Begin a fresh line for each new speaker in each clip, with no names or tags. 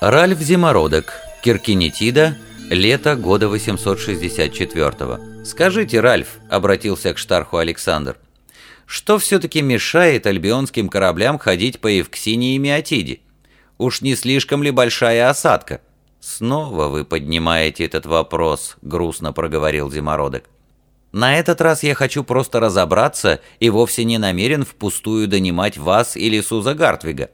Ральф Зимородок, Киркинетида, лето года 864-го. «Скажите, Ральф», — обратился к Штарху Александр, «что все-таки мешает альбионским кораблям ходить по Евксинии и Миотиде? Уж не слишком ли большая осадка?» «Снова вы поднимаете этот вопрос», — грустно проговорил Зимородок. «На этот раз я хочу просто разобраться и вовсе не намерен впустую донимать вас или Суза Гартвига.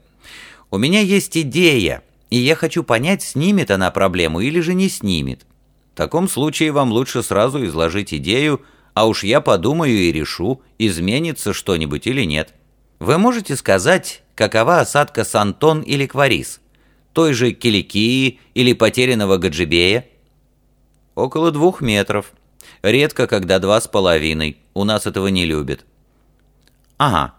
У меня есть идея, и я хочу понять, снимет она проблему или же не снимет. В таком случае вам лучше сразу изложить идею, а уж я подумаю и решу, изменится что-нибудь или нет. Вы можете сказать, какова осадка Сантон или Кварис? Той же Киликии или потерянного Гаджибея? Около двух метров. Редко, когда два с половиной. У нас этого не любят. Ага.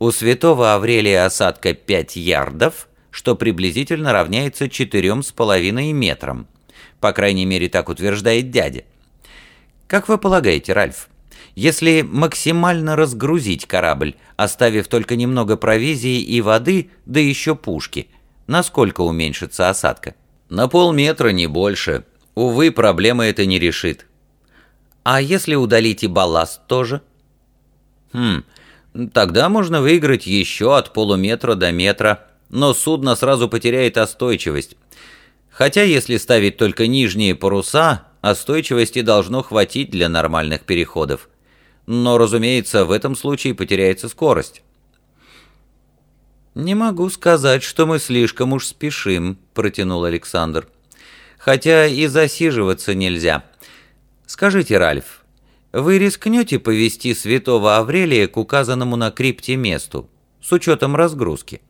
У святого Аврелия осадка 5 ярдов – что приблизительно равняется четырем с половиной метрам. По крайней мере, так утверждает дядя. Как вы полагаете, Ральф, если максимально разгрузить корабль, оставив только немного провизии и воды, да еще пушки, насколько уменьшится осадка? На полметра, не больше. Увы, проблема это не решит. А если удалить и балласт тоже? Хм, тогда можно выиграть еще от полуметра до метра, но судно сразу потеряет остойчивость. Хотя если ставить только нижние паруса, остойчивости должно хватить для нормальных переходов. Но, разумеется, в этом случае потеряется скорость. «Не могу сказать, что мы слишком уж спешим», — протянул Александр. «Хотя и засиживаться нельзя. Скажите, Ральф, вы рискнете повести святого Аврелия к указанному на крипте месту, с учетом разгрузки?»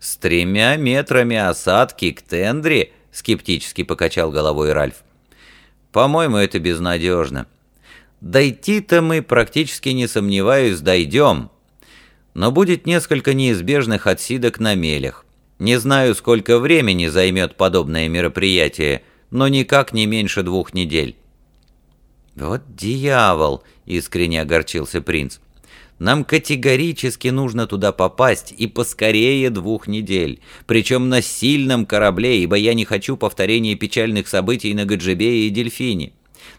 «С тремя метрами осадки к Тендре?» — скептически покачал головой Ральф. «По-моему, это безнадежно. Дойти-то мы, практически не сомневаюсь, дойдем. Но будет несколько неизбежных отсидок на мелях. Не знаю, сколько времени займет подобное мероприятие, но никак не меньше двух недель». «Вот дьявол!» — искренне огорчился принц. Нам категорически нужно туда попасть и поскорее двух недель, причем на сильном корабле, ибо я не хочу повторения печальных событий на Гаджибее и Дельфине.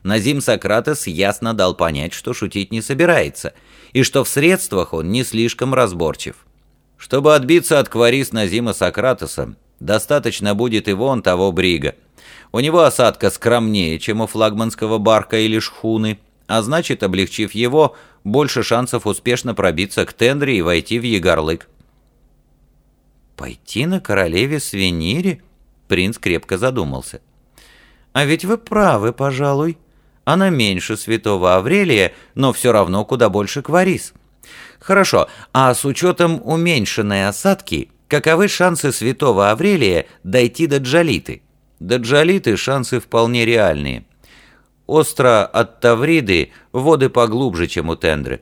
Назим Сократес ясно дал понять, что шутить не собирается, и что в средствах он не слишком разборчив. Чтобы отбиться от кварис Назима Сократеса, достаточно будет и вон того брига. У него осадка скромнее, чем у флагманского барка или шхуны, а значит, облегчив его, больше шансов успешно пробиться к тендре и войти в Егорлык. «Пойти на королеве Свенире?» Принц крепко задумался. «А ведь вы правы, пожалуй. Она меньше святого Аврелия, но все равно куда больше Кварис. Хорошо, а с учетом уменьшенной осадки, каковы шансы святого Аврелия дойти до Джалиты? До Джалиты шансы вполне реальные. Остро от Тавриды воды поглубже, чем у Тендры.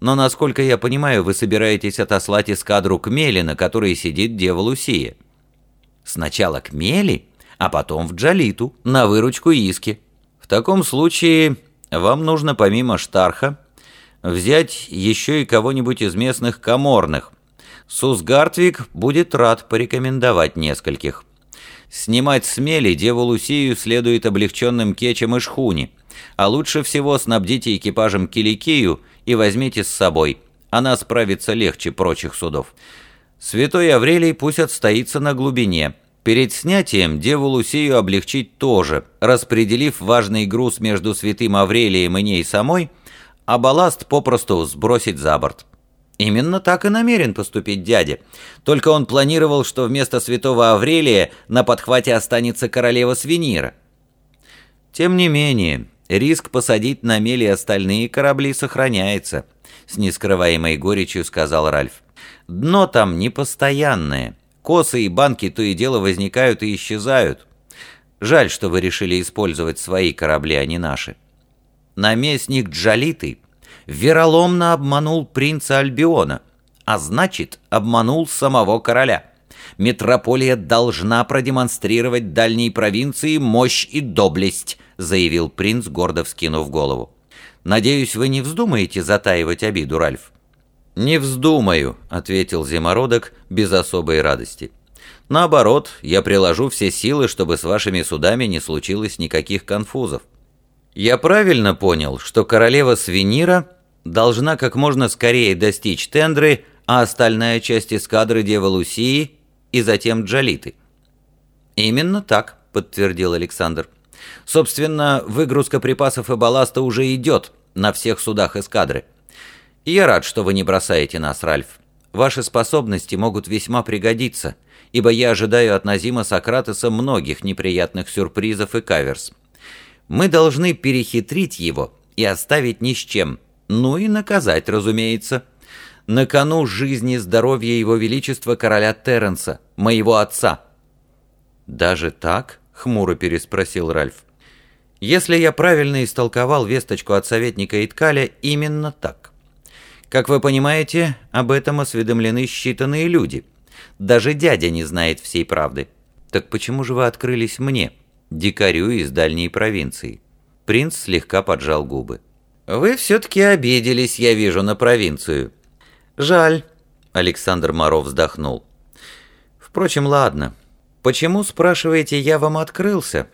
Но, насколько я понимаю, вы собираетесь отослать эскадру к Мели, на которой сидит Дева Лусия. Сначала к Мели, а потом в Джалиту, на выручку Иски. В таком случае вам нужно помимо Штарха взять еще и кого-нибудь из местных коморных. Сусгартвик будет рад порекомендовать нескольких. Снимать с мели Деву Лусию следует облегченным кечем и шхуне, а лучше всего снабдите экипажем Киликию и возьмите с собой. Она справится легче прочих судов. Святой Аврелий пусть отстоится на глубине. Перед снятием Деву Лусию облегчить тоже, распределив важный груз между святым Аврелием и ней самой, а балласт попросту сбросить за борт. Именно так и намерен поступить дядя. Только он планировал, что вместо святого Аврелия на подхвате останется королева Свинира. Тем не менее, риск посадить на мели остальные корабли сохраняется, с нескрываемой горечью сказал Ральф. Дно там непостоянное. Косы и банки то и дело возникают и исчезают. Жаль, что вы решили использовать свои корабли, а не наши. Наместник Джалиты вероломно обманул принца Альбиона, а значит, обманул самого короля. Метрополия должна продемонстрировать дальней провинции мощь и доблесть, заявил принц, гордо вскинув голову. Надеюсь, вы не вздумаете затаивать обиду, Ральф. «Не вздумаю», — ответил Зимородок без особой радости. Наоборот, я приложу все силы, чтобы с вашими судами не случилось никаких конфузов. Я правильно понял, что королева Свинира должна как можно скорее достичь Тендры, а остальная часть эскадры Девы Лусии и затем Джалиты. «Именно так», — подтвердил Александр. «Собственно, выгрузка припасов и балласта уже идет на всех судах эскадры. Я рад, что вы не бросаете нас, Ральф. Ваши способности могут весьма пригодиться, ибо я ожидаю от Назима Сократеса многих неприятных сюрпризов и каверс. Мы должны перехитрить его и оставить ни с чем, ну и наказать, разумеется. На кону жизни и здоровья его величества короля Терренса, моего отца». «Даже так?» — хмуро переспросил Ральф. «Если я правильно истолковал весточку от советника Иткаля, именно так. Как вы понимаете, об этом осведомлены считанные люди. Даже дядя не знает всей правды. Так почему же вы открылись мне, дикарю из дальней провинции?» Принц слегка поджал губы. «Вы все-таки обиделись, я вижу, на провинцию». «Жаль», — Александр Моров вздохнул. «Впрочем, ладно. Почему, спрашиваете, я вам открылся?»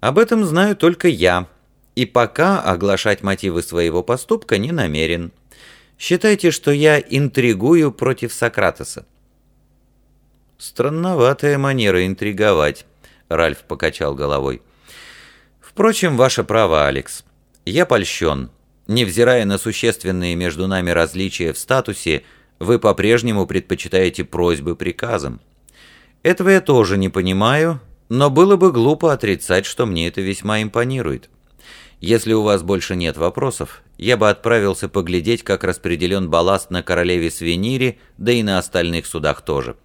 «Об этом знаю только я, и пока оглашать мотивы своего поступка не намерен. Считайте, что я интригую против Сократоса». «Странноватая манера интриговать», — Ральф покачал головой. «Впрочем, ваше право, Алекс. Я польщен. Невзирая на существенные между нами различия в статусе, вы по-прежнему предпочитаете просьбы приказам. Этого я тоже не понимаю, но было бы глупо отрицать, что мне это весьма импонирует. Если у вас больше нет вопросов, я бы отправился поглядеть, как распределен балласт на королеве Свенире, да и на остальных судах тоже.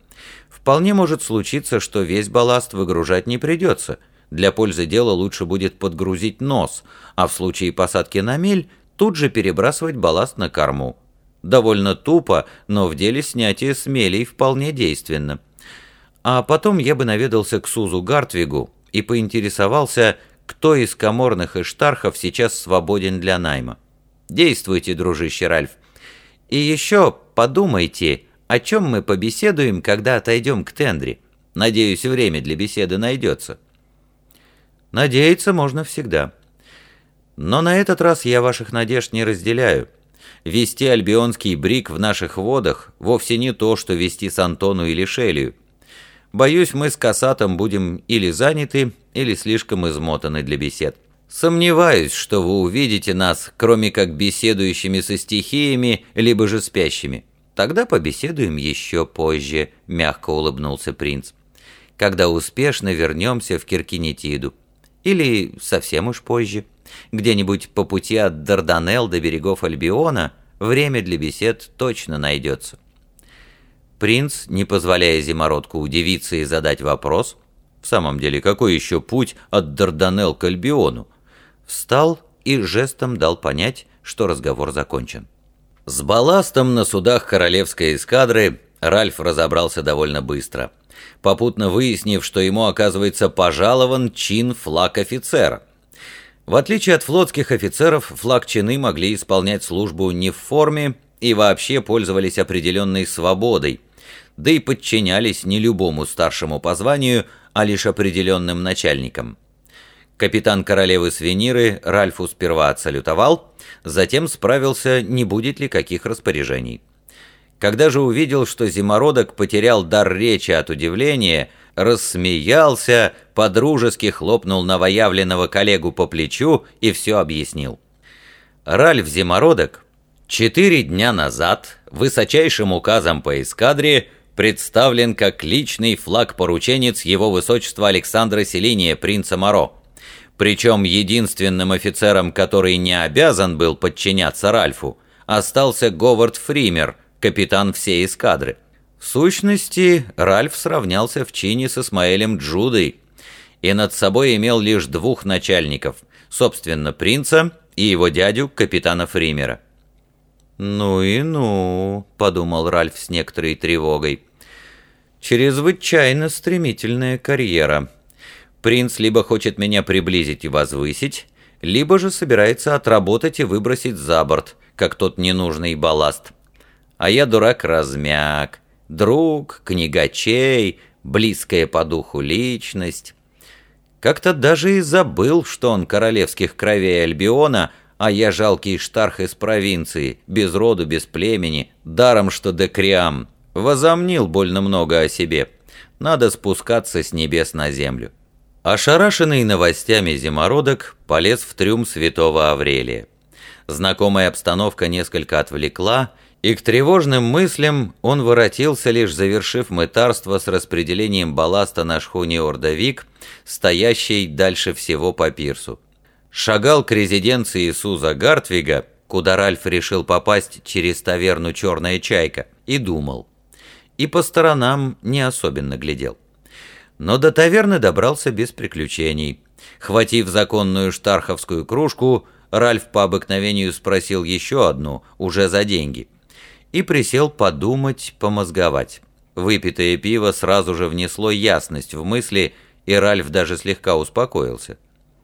Вполне может случиться, что весь балласт выгружать не придется. Для пользы дела лучше будет подгрузить нос, а в случае посадки на мель тут же перебрасывать балласт на корму. Довольно тупо, но в деле снятия с мелей вполне действенно. А потом я бы наведался к Сузу Гартвигу и поинтересовался, кто из коморных иштархов сейчас свободен для найма. Действуйте, дружище Ральф. И еще подумайте, о чем мы побеседуем, когда отойдем к Тендре. Надеюсь, время для беседы найдется. Надеяться можно всегда. Но на этот раз я ваших надежд не разделяю. Вести альбионский брик в наших водах вовсе не то, что вести с Антону или Шелию. Боюсь, мы с Касатом будем или заняты, или слишком измотаны для бесед. Сомневаюсь, что вы увидите нас, кроме как беседующими со стихиями, либо же спящими. Тогда побеседуем еще позже», — мягко улыбнулся принц. «Когда успешно вернемся в Киркинетиду. Или совсем уж позже. Где-нибудь по пути от Дарданелл до берегов Альбиона время для бесед точно найдется». Принц, не позволяя Зимородку удивиться и задать вопрос, в самом деле, какой еще путь от Дарданелл к Альбиону, встал и жестом дал понять, что разговор закончен. С балластом на судах королевской эскадры Ральф разобрался довольно быстро, попутно выяснив, что ему, оказывается, пожалован чин флаг офицера. В отличие от флотских офицеров, флаг чины могли исполнять службу не в форме и вообще пользовались определенной свободой, да и подчинялись не любому старшему по званию, а лишь определенным начальникам. Капитан королевы Свениры Ральфу сперва отсалютовал, затем справился, не будет ли каких распоряжений. Когда же увидел, что зимородок потерял дар речи от удивления, рассмеялся, подружески хлопнул новоявленного коллегу по плечу и все объяснил. Ральф Зимородок четыре дня назад высочайшим указом по эскадре представлен как личный флаг-порученец его высочества Александра Селиния, принца Моро. Причем единственным офицером, который не обязан был подчиняться Ральфу, остался Говард Фример, капитан всей эскадры. В сущности, Ральф сравнялся в чине с Исмаэлем Джудой и над собой имел лишь двух начальников, собственно, принца и его дядю, капитана Фримера. «Ну и ну», — подумал Ральф с некоторой тревогой. «Чрезвычайно стремительная карьера. Принц либо хочет меня приблизить и возвысить, либо же собирается отработать и выбросить за борт, как тот ненужный балласт. А я дурак-размяк, друг, книгачей, близкая по духу личность. Как-то даже и забыл, что он королевских кровей Альбиона, а я жалкий штарх из провинции, без роду, без племени, даром что декриам. Возомнил больно много о себе. Надо спускаться с небес на землю. Ошарашенный новостями зимородок полез в трюм святого Аврелия. Знакомая обстановка несколько отвлекла, и к тревожным мыслям он воротился, лишь завершив мытарство с распределением балласта на шхуне «Ордовик», стоящей дальше всего по пирсу. Шагал к резиденции Суза Гартвига, куда Ральф решил попасть через таверну «Черная чайка», и думал. И по сторонам не особенно глядел. Но до таверны добрался без приключений. Хватив законную штарховскую кружку, Ральф по обыкновению спросил еще одну, уже за деньги. И присел подумать, помозговать. Выпитое пиво сразу же внесло ясность в мысли, и Ральф даже слегка успокоился.